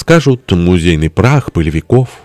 Скажут, музейный прах пылевиков.